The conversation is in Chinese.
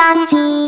忘记